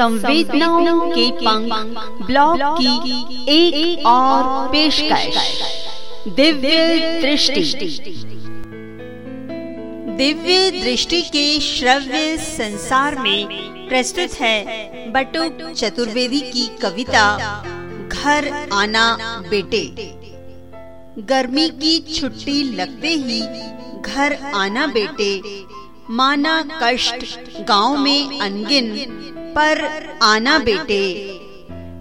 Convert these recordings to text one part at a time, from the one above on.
संवेदनाओं के पंख ब्लॉग की एक, एक और पेशकश। दिव्य दृष्टि। दिव्य दृष्टि के श्रव्य संसार में प्रस्तुत है बटुक चतुर्वेदी की कविता घर आना बेटे। गर्मी की छुट्टी लगते ही घर आना बेटे। माना कष्ट गाँव में अनगिन पर आना बेटे।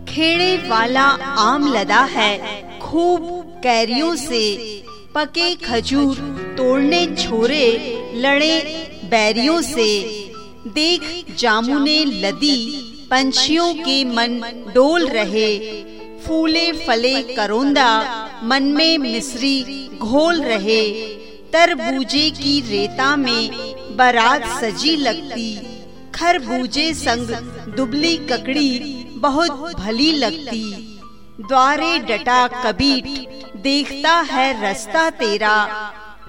खेड़े वाला आम लदा है, खूब कैरियों से। पके खजूर तोड़ने छोरे, लड़े बैरियों से। देख जामुने लदी, पंछियों के मन डोल रहे। फूले फले करोंदा, मन में मिश्री घोल रहे। तरबूजे की रेता में बारात सजी लगती। खरबूजे संग दुबली ककड़ी बहुत भली लगती। द्वारे डटा कबीट, देखता है रास्ता तेरा।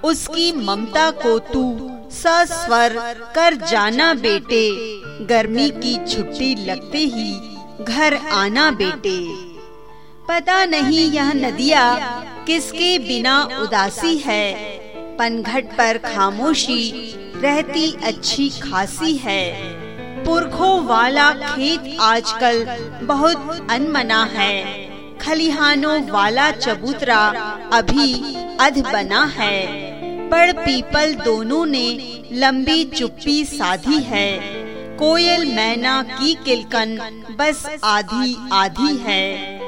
उसकी ममता को तू सस्वर कर जाना बेटे। गर्मी की छुट्टी लगते ही घर आना बेटे। पता नहीं यह नदिया किसके बिना उदासी है। पनघट पर खामोशी रहती अच्छी खासी है। पुरखों वाला खेत आजकल बहुत अनमना है। खलिहानों वाला चबूतरा अभी अध बना है। बड़ पीपल दोनों ने लंबी चुप्पी साधी है। कोयल मैना की किलकन बस आधी आधी है।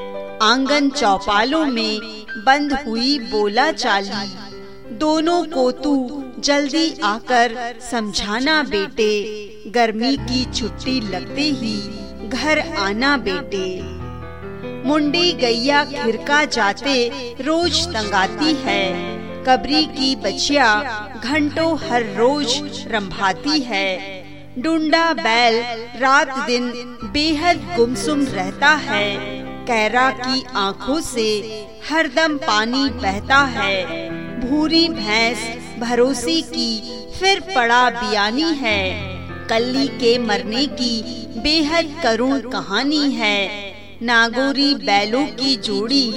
आँगन चौपालों में बंद हुई बोला चाली। दोनों को तू जल्दी आकर समझाना बेटे, गर्मी की छुट्टी लगते ही घर आना बेटे। मुंडी गैया खिरका जाते रोज तंगाती है, कबरी की बचिया घंटों हर रोज रंभाती है। डुंडा बैल रात दिन बेहद गुमसुम रहता है, कैरा की आँखों से हरदम पानी बहता है। भूरी भैंस भरोसी की फिर पड़ा बियानी है। कल्ली के मरने की बेहद करुण कहानी है। नागोरी बैलों की जोड़ी,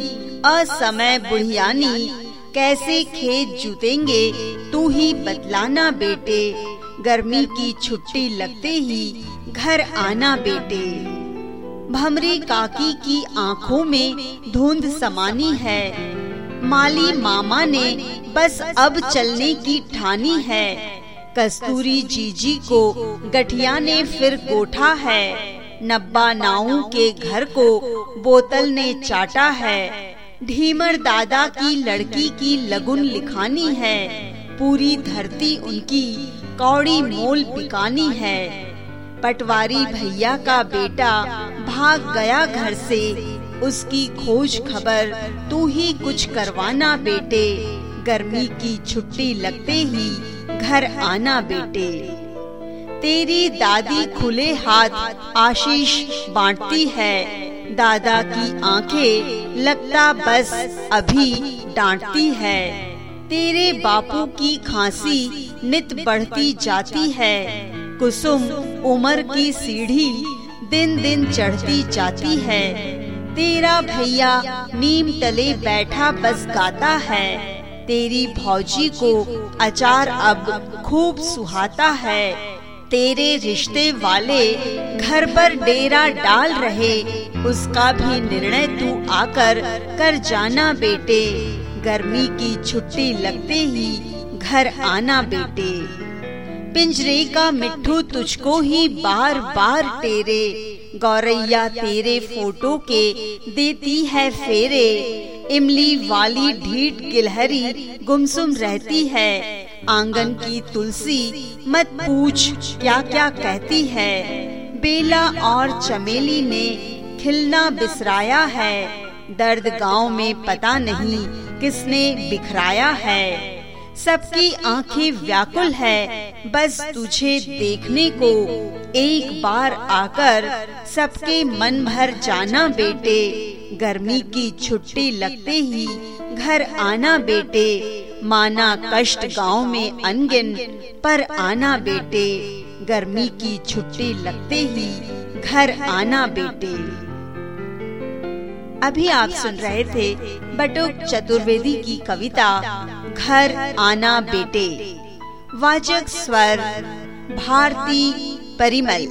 असमय बुढ़ियानी, कैसे खेत जुतेंगे, तू ही बतलाना बेटे। गर्मी की छुट्टी लगते ही घर आना बेटे। भमरी काकी की आँखों में धुंध समानी है। माली मामा ने बस अब चलने की ठानी है। कस्तूरी जीजी को गठिया ने फिर गोठा है। नब्बा नाऊ के घर को बोतल ने चाटा है। ढीमर दादा की लड़की की लगुन लिखानी है। पूरी धरती उनकी कौड़ी मोल पिकानी है। पटवारी भैया का बेटा भाग गया घर से। उसकी खोज खबर, तू ही कुछ करवाना बेटे, गर्मी की छुट्टी लगते ही घर आना बेटे। तेरी दादी खुले हाथ आशीष बांटती है, दादा की आँखें लगता बस अभी डांटती है। तेरे बापू की खांसी नित बढ़ती जाती है, कुसुम उम्र की सीढ़ी दिन दिन चढ़ती जाती है। तेरा भैया नीम तले बैठा बस गाता है। तेरी भौजी को अचार अब खूब सुहाता है। तेरे रिश्ते वाले घर पर डेरा डाल रहे, उसका भी निर्णय तू आकर कर जाना बेटे। गर्मी की छुट्टी लगते ही घर आना बेटे। पिंजरे का मिट्ठू तुझको ही बार बार तेरे गौरैया तेरे फ़ोटो के देती है फेरे, इमली वाली ढीठ गिलहरी गुमसुम रहती है, आँगन की तुलसी मत पूछ क्या क्या कहती है, बेला और चमेली ने खिलना बिसराया है, दर्द गाँव में पता नहीं किसने बिखराया है। सबकी आँखें व्याकुल है, बस तुझे देखने को एक बार आकर सबके मन भर जाना बेटे, गर्मी की छुट्टी लगते ही घर आना बेटे, माना कष्ट गाँव में अनगिन पर आना बेटे, गर्मी की छुट्टी लगते ही घर आना बेटे। अभी आप सुन रहे थे बटुक चतुर्वेदी की कविता, घर आना बेटे। वाचक स्वर, भारती परिमल।